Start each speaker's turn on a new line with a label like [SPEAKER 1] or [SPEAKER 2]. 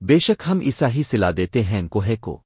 [SPEAKER 1] بے شک ہم ایسا ہی سلا دیتے ہیں کوہے کو۔